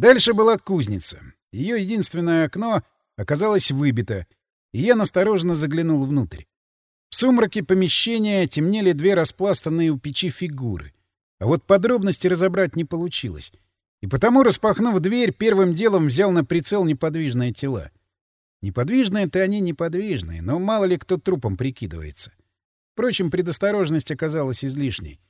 Дальше была кузница. Ее единственное окно оказалось выбито, и я настороженно заглянул внутрь. В сумраке помещения темнели две распластанные у печи фигуры. А вот подробности разобрать не получилось. И потому, распахнув дверь, первым делом взял на прицел неподвижные тела. Неподвижные-то они неподвижные, но мало ли кто трупом прикидывается. Впрочем, предосторожность оказалась излишней.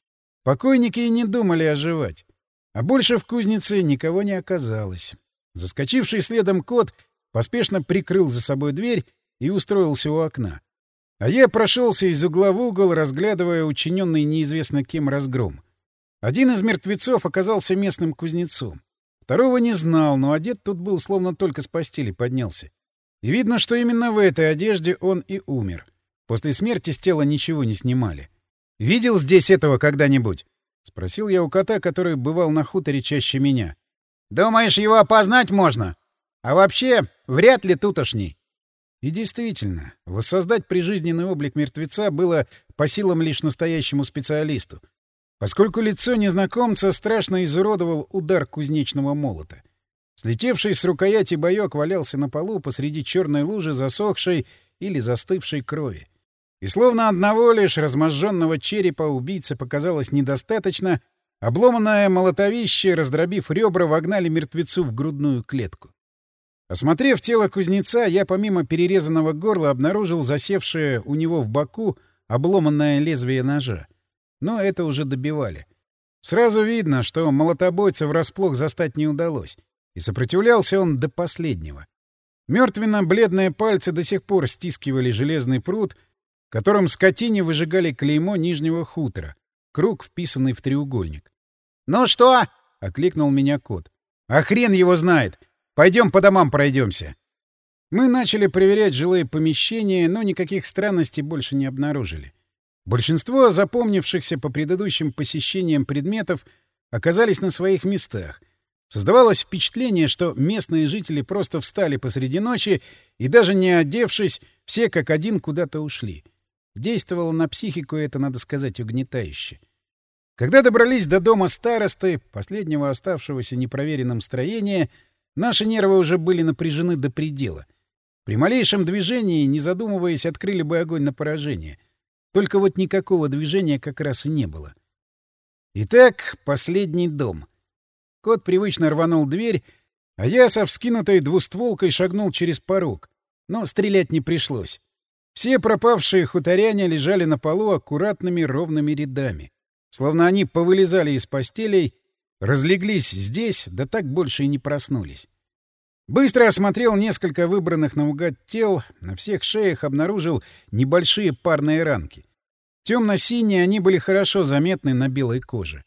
Покойники и не думали оживать. А больше в кузнице никого не оказалось. Заскочивший следом кот поспешно прикрыл за собой дверь и устроился у окна. А я прошелся из угла в угол, разглядывая учиненный неизвестно кем разгром. Один из мертвецов оказался местным кузнецом. Второго не знал, но одет тут был, словно только с постели поднялся. И видно, что именно в этой одежде он и умер. После смерти с тела ничего не снимали. «Видел здесь этого когда-нибудь?» — спросил я у кота, который бывал на хуторе чаще меня. «Думаешь, его опознать можно? А вообще, вряд ли тутошний». И действительно, воссоздать прижизненный облик мертвеца было по силам лишь настоящему специалисту поскольку лицо незнакомца страшно изуродовал удар кузнечного молота. Слетевший с рукояти боек валялся на полу посреди черной лужи засохшей или застывшей крови. И словно одного лишь разможженного черепа убийцы показалось недостаточно, обломанное молотовище, раздробив ребра, вогнали мертвецу в грудную клетку. Осмотрев тело кузнеца, я помимо перерезанного горла обнаружил засевшее у него в боку обломанное лезвие ножа. Но это уже добивали. Сразу видно, что молотобойца врасплох застать не удалось, и сопротивлялся он до последнего. Мертвенно-бледные пальцы до сих пор стискивали железный пруд, которым скотине выжигали клеймо нижнего хутора, круг, вписанный в треугольник. «Ну что?» — окликнул меня кот. «А хрен его знает! Пойдем по домам пройдемся!» Мы начали проверять жилые помещения, но никаких странностей больше не обнаружили. Большинство запомнившихся по предыдущим посещениям предметов оказались на своих местах. Создавалось впечатление, что местные жители просто встали посреди ночи и, даже не одевшись, все как один куда-то ушли. Действовало на психику это, надо сказать, угнетающе. Когда добрались до дома старосты, последнего оставшегося непроверенным строения, наши нервы уже были напряжены до предела. При малейшем движении, не задумываясь, открыли бы огонь на поражение — только вот никакого движения как раз и не было. Итак, последний дом. Кот привычно рванул дверь, а я со вскинутой двустволкой шагнул через порог. Но стрелять не пришлось. Все пропавшие хуторяне лежали на полу аккуратными ровными рядами. Словно они повылезали из постелей, разлеглись здесь, да так больше и не проснулись. Быстро осмотрел несколько выбранных наугад тел, на всех шеях обнаружил небольшие парные ранки. Темно-синие они были хорошо заметны на белой коже.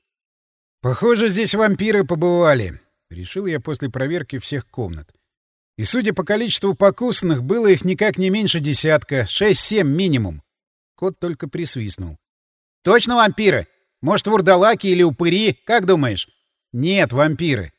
«Похоже, здесь вампиры побывали», — решил я после проверки всех комнат. И, судя по количеству покусанных, было их никак не меньше десятка, шесть-семь минимум. Кот только присвистнул. «Точно вампиры? Может, вурдалаки или упыри? Как думаешь?» «Нет, вампиры.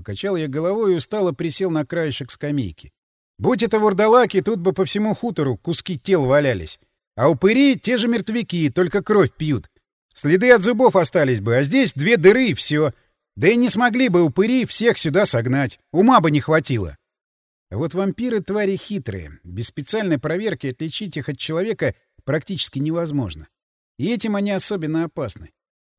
Покачал я головой и устало присел на краешек скамейки. Будь это вурдалаки, тут бы по всему хутору куски тел валялись. А упыри — те же мертвяки, только кровь пьют. Следы от зубов остались бы, а здесь две дыры и все. Да и не смогли бы упыри всех сюда согнать. Ума бы не хватило. Вот вампиры — твари хитрые. Без специальной проверки отличить их от человека практически невозможно. И этим они особенно опасны.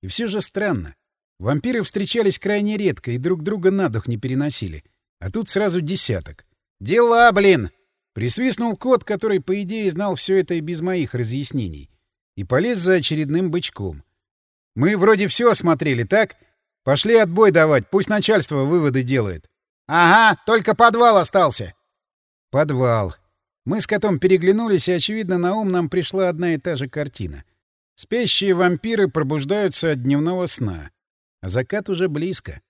И все же странно. Вампиры встречались крайне редко и друг друга на дух не переносили. А тут сразу десяток. «Дела, блин!» Присвистнул кот, который, по идее, знал все это и без моих разъяснений. И полез за очередным бычком. «Мы вроде все осмотрели, так? Пошли отбой давать, пусть начальство выводы делает». «Ага, только подвал остался». «Подвал». Мы с котом переглянулись, и, очевидно, на ум нам пришла одна и та же картина. Спящие вампиры пробуждаются от дневного сна а закат уже близко.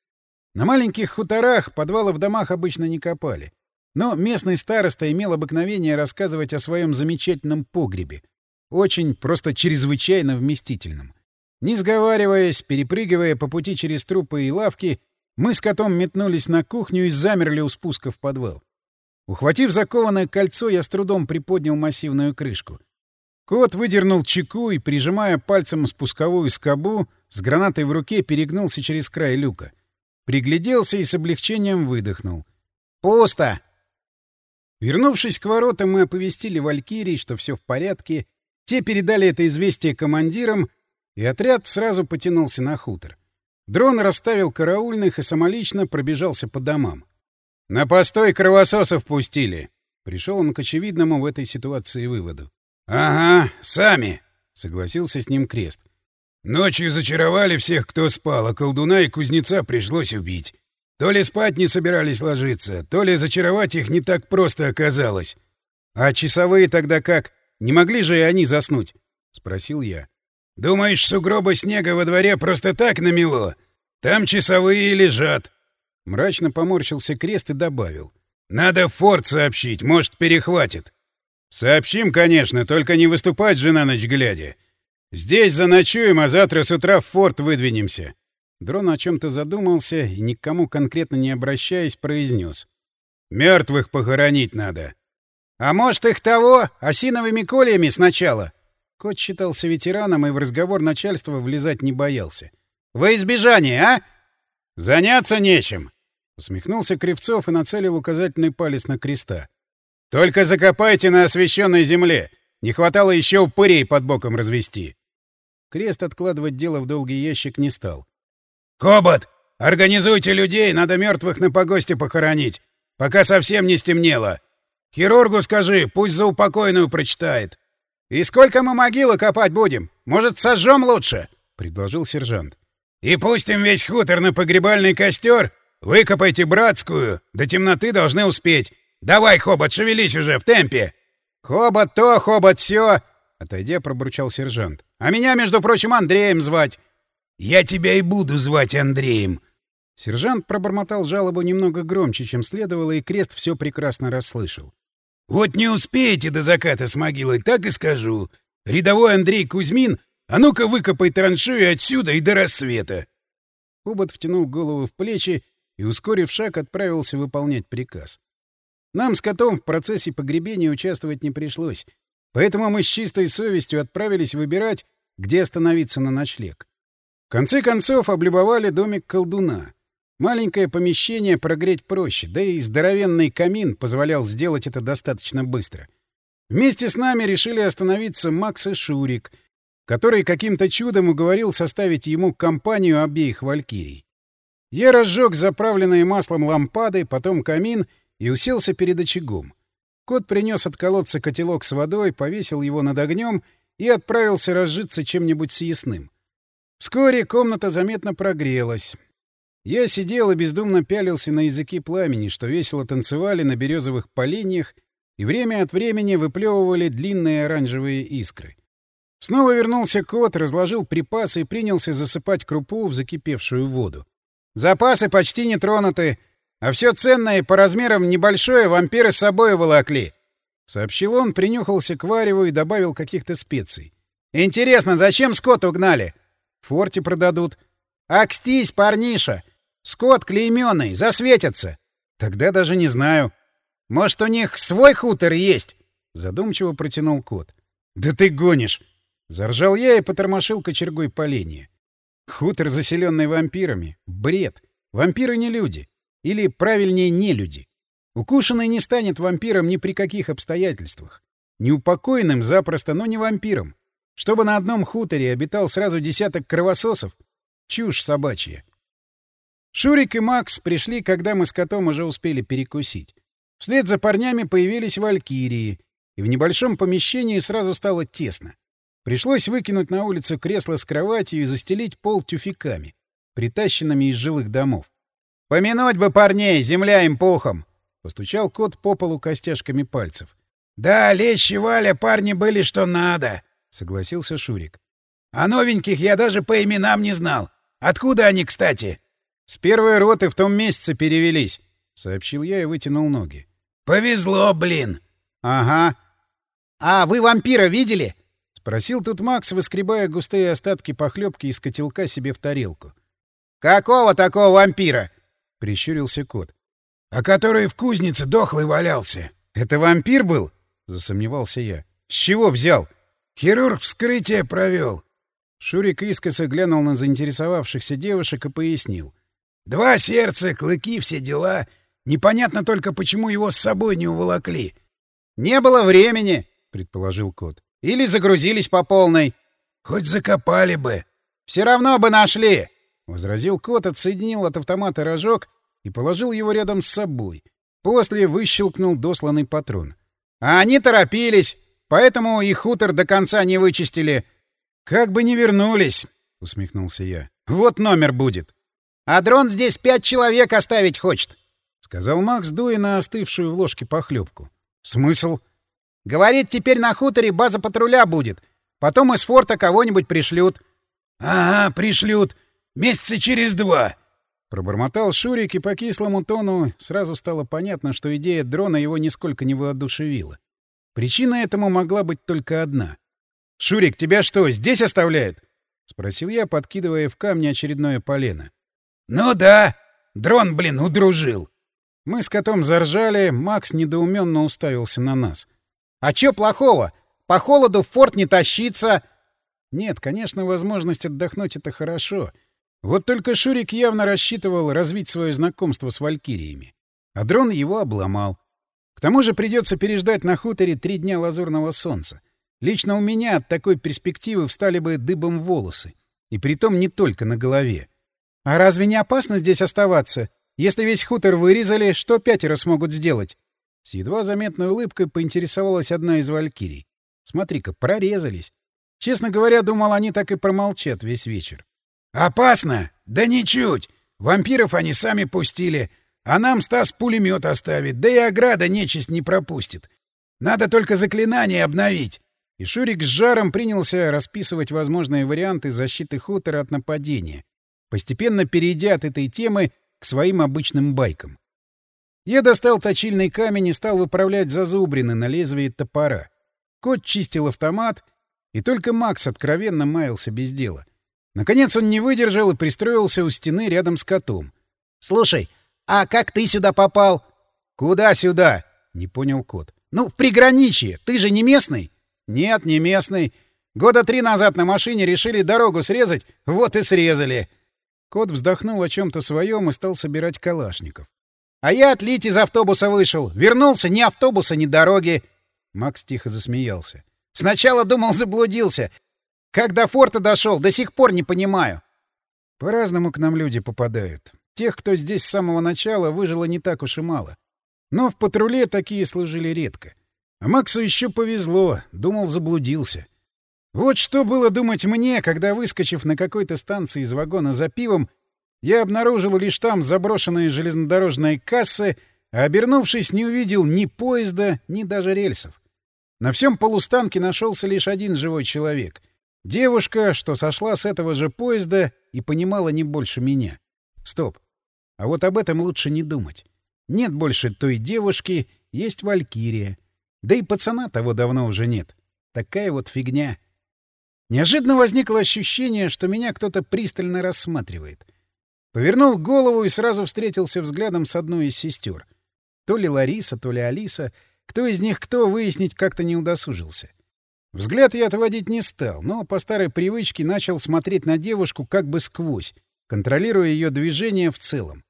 На маленьких хуторах подвалы в домах обычно не копали. Но местный староста имел обыкновение рассказывать о своем замечательном погребе. Очень, просто чрезвычайно вместительном. Не сговариваясь, перепрыгивая по пути через трупы и лавки, мы с котом метнулись на кухню и замерли у спуска в подвал. Ухватив закованное кольцо, я с трудом приподнял массивную крышку. Кот выдернул чеку и, прижимая пальцем спусковую скобу, с гранатой в руке перегнулся через край люка. пригляделся и с облегчением выдохнул. «Пусто!» Вернувшись к воротам, мы оповестили Валькирий, что все в порядке, те передали это известие командирам, и отряд сразу потянулся на хутор. Дрон расставил караульных и самолично пробежался по домам. «На постой кровососов пустили!» Пришел он к очевидному в этой ситуации выводу. «Ага, сами!» — согласился с ним Крест. «Ночью зачаровали всех, кто спал, а колдуна и кузнеца пришлось убить. То ли спать не собирались ложиться, то ли зачаровать их не так просто оказалось. А часовые тогда как? Не могли же и они заснуть? — спросил я. — Думаешь, сугробы снега во дворе просто так намело? Там часовые лежат. Мрачно поморщился крест и добавил. — Надо в форт сообщить, может, перехватит. — Сообщим, конечно, только не выступать же на ночь глядя. Здесь заночуем, а завтра с утра в форт выдвинемся. Дрон о чем-то задумался и, никому конкретно не обращаясь, произнес. — Мертвых похоронить надо. А может, их того, осиновыми кольями сначала? Кот считался ветераном и в разговор начальства влезать не боялся. Во избежание, а? Заняться нечем. Усмехнулся Кривцов и нацелил указательный палец на креста. Только закопайте на освещенной земле. Не хватало еще упырей под боком развести. Крест откладывать дело в долгий ящик не стал. «Кобот! Организуйте людей, надо мертвых на погосте похоронить, пока совсем не стемнело. Хирургу скажи, пусть за упокойную прочитает. — И сколько мы могилы копать будем? Может, сожжем лучше? — предложил сержант. — И пустим весь хутор на погребальный костер? Выкопайте братскую. До темноты должны успеть. Давай, Хобот, шевелись уже, в темпе. — Хобот то, Хобот все. Отойдя, пробурчал сержант. — А меня, между прочим, Андреем звать. — Я тебя и буду звать Андреем. Сержант пробормотал жалобу немного громче, чем следовало, и Крест все прекрасно расслышал. Вот не успеете до заката с могилой, так и скажу. Рядовой Андрей Кузьмин, а ну-ка выкопай траншею отсюда и до рассвета. Обод втянул голову в плечи и, ускорив шаг, отправился выполнять приказ. Нам с котом в процессе погребения участвовать не пришлось, поэтому мы с чистой совестью отправились выбирать, где остановиться на ночлег. В конце концов облюбовали домик колдуна. Маленькое помещение прогреть проще, да и здоровенный камин позволял сделать это достаточно быстро. Вместе с нами решили остановиться Макс и Шурик, который каким-то чудом уговорил составить ему компанию обеих валькирий. Я разжег заправленные маслом лампады, потом камин и уселся перед очагом. Кот принес от колодца котелок с водой, повесил его над огнем и отправился разжиться чем-нибудь съестным. Вскоре комната заметно прогрелась. Я сидел и бездумно пялился на языки пламени, что весело танцевали на березовых поленьях и время от времени выплевывали длинные оранжевые искры. Снова вернулся кот, разложил припасы и принялся засыпать крупу в закипевшую воду. «Запасы почти не тронуты, а все ценное по размерам небольшое вампиры с собой волокли», — сообщил он, принюхался к вареву и добавил каких-то специй. «Интересно, зачем скот угнали?» «В форте продадут». «Акстись, парниша! Скот клейменный, засветятся. Тогда даже не знаю. Может, у них свой хутор есть? Задумчиво протянул кот. Да ты гонишь! Заржал я и потормошил кочергой поленья. Хутор, заселенный вампирами. Бред. Вампиры не люди. Или, правильнее, не люди. Укушенный не станет вампиром ни при каких обстоятельствах. Неупокоенным запросто, но не вампиром. Чтобы на одном хуторе обитал сразу десяток кровососов — чушь собачья. Шурик и Макс пришли, когда мы с котом уже успели перекусить. Вслед за парнями появились валькирии, и в небольшом помещении сразу стало тесно. Пришлось выкинуть на улицу кресло с кроватью и застелить пол тюфяками, притащенными из жилых домов. «Помянуть бы парней, земля им пухом!» — постучал кот по полу костяшками пальцев. «Да, лещи Валя, парни были что надо!» — согласился Шурик. «А новеньких я даже по именам не знал. Откуда они, кстати?» «С первой роты в том месяце перевелись», — сообщил я и вытянул ноги. «Повезло, блин!» «Ага». «А вы вампира видели?» — спросил тут Макс, выскребая густые остатки похлебки из котелка себе в тарелку. «Какого такого вампира?» — прищурился кот. «А который в кузнице дохлый валялся». «Это вампир был?» — засомневался я. «С чего взял?» «Хирург вскрытие провел». Шурик искоса глянул на заинтересовавшихся девушек и пояснил. Два сердца, клыки, все дела. Непонятно только, почему его с собой не уволокли. — Не было времени, — предположил кот. — Или загрузились по полной. — Хоть закопали бы. — Все равно бы нашли, — возразил кот, отсоединил от автомата рожок и положил его рядом с собой. После выщелкнул досланный патрон. — А они торопились, поэтому и хутор до конца не вычистили. — Как бы не вернулись, — усмехнулся я. — Вот номер будет. — А дрон здесь пять человек оставить хочет, — сказал Макс, дуя на остывшую в ложке похлебку. — Смысл? — Говорит, теперь на хуторе база патруля будет. Потом из форта кого-нибудь пришлют. — Ага, пришлют. Месяца через два. Пробормотал Шурик, и по кислому тону сразу стало понятно, что идея дрона его нисколько не воодушевила. Причина этому могла быть только одна. «Шурик, тебя что, здесь оставляют?» — спросил я, подкидывая в камни очередное полено. «Ну да! Дрон, блин, удружил!» Мы с котом заржали, Макс недоуменно уставился на нас. «А чё плохого? По холоду в форт не тащиться!» Нет, конечно, возможность отдохнуть — это хорошо — вот только Шурик явно рассчитывал развить свое знакомство с валькириями. А дрон его обломал. К тому же придется переждать на хуторе три дня лазурного солнца. Лично у меня от такой перспективы встали бы дыбом волосы. И притом не только на голове. А разве не опасно здесь оставаться? Если весь хутор вырезали, что пятеро смогут сделать? С едва заметной улыбкой поинтересовалась одна из валькирий. Смотри-ка, прорезались. Честно говоря, думал, они так и промолчат весь вечер. «Опасно? Да ничуть! Вампиров они сами пустили, а нам Стас пулемет оставит, да и ограда нечисть не пропустит. Надо только заклинание обновить». И Шурик с жаром принялся расписывать возможные варианты защиты хутора от нападения, постепенно перейдя от этой темы к своим обычным байкам. Я достал точильный камень и стал выправлять зазубрины на лезвие топора. Кот чистил автомат, и только Макс откровенно маялся без дела. Наконец он не выдержал и пристроился у стены рядом с котом. — Слушай, а как ты сюда попал? — Куда сюда? — не понял кот. — Ну, в приграничье. Ты же не местный? — Нет, не местный. Года три назад на машине решили дорогу срезать, вот и срезали. Кот вздохнул о чем-то своем и стал собирать калашников. — А я отлить из автобуса вышел. Вернулся ни автобуса, ни дороги. Макс тихо засмеялся. — Сначала думал, заблудился. Как до форта дошел, до сих пор не понимаю. По-разному к нам люди попадают. Тех, кто здесь с самого начала, выжило не так уж и мало. Но в патруле такие служили редко. А Максу еще повезло, думал, заблудился. Вот что было думать мне, когда, выскочив на какой-то станции из вагона за пивом, я обнаружил лишь там заброшенные железнодорожные кассы, а, обернувшись, не увидел ни поезда, ни даже рельсов. На всем полустанке нашелся лишь один живой человек — Девушка, что сошла с этого же поезда и понимала не больше меня. Стоп. А вот об этом лучше не думать. Нет больше той девушки, есть Валькирия. Да и пацана того давно уже нет. Такая вот фигня. Неожиданно возникло ощущение, что меня кто-то пристально рассматривает. Повернул голову и сразу встретился взглядом с одной из сестер. То ли Лариса, то ли Алиса. Кто из них кто, выяснить как-то не удосужился. — Взгляд я отводить не стал, но по старой привычке начал смотреть на девушку как бы сквозь, контролируя ее движение в целом.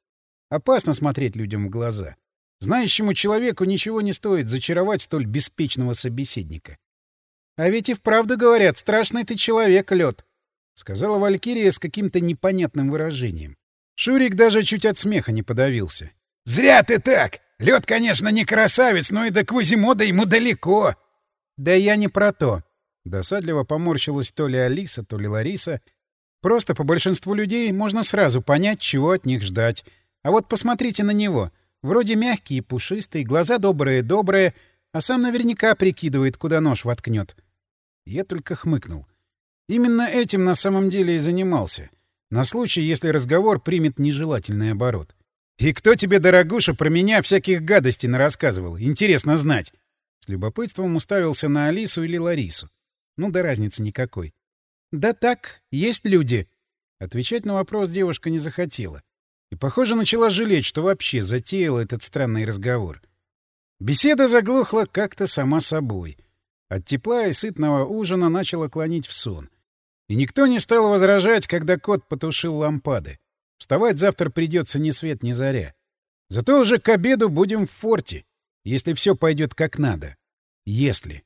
Опасно смотреть людям в глаза. Знающему человеку ничего не стоит зачаровать столь беспечного собеседника. — А ведь и вправду говорят, страшный ты человек, лед, — сказала Валькирия с каким-то непонятным выражением. Шурик даже чуть от смеха не подавился. — Зря ты так! Лед, конечно, не красавец, но и до Квазимода ему далеко. Да я не про то. Досадливо поморщилась то ли Алиса, то ли Лариса. Просто по большинству людей можно сразу понять, чего от них ждать. А вот посмотрите на него. Вроде мягкий и пушистый, глаза добрые-добрые, а сам наверняка прикидывает, куда нож воткнет. Я только хмыкнул. Именно этим на самом деле и занимался. На случай, если разговор примет нежелательный оборот. «И кто тебе, дорогуша, про меня всяких гадостей нарассказывал? Интересно знать!» С любопытством уставился на Алису или Ларису. Ну да разницы никакой. «Да так, есть люди». Отвечать на вопрос девушка не захотела. И, похоже, начала жалеть, что вообще затеяла этот странный разговор. Беседа заглохла как-то сама собой. От тепла и сытного ужина начала клонить в сон. И никто не стал возражать, когда кот потушил лампады. Вставать завтра придется ни свет ни заря. Зато уже к обеду будем в форте, если все пойдет как надо. Если.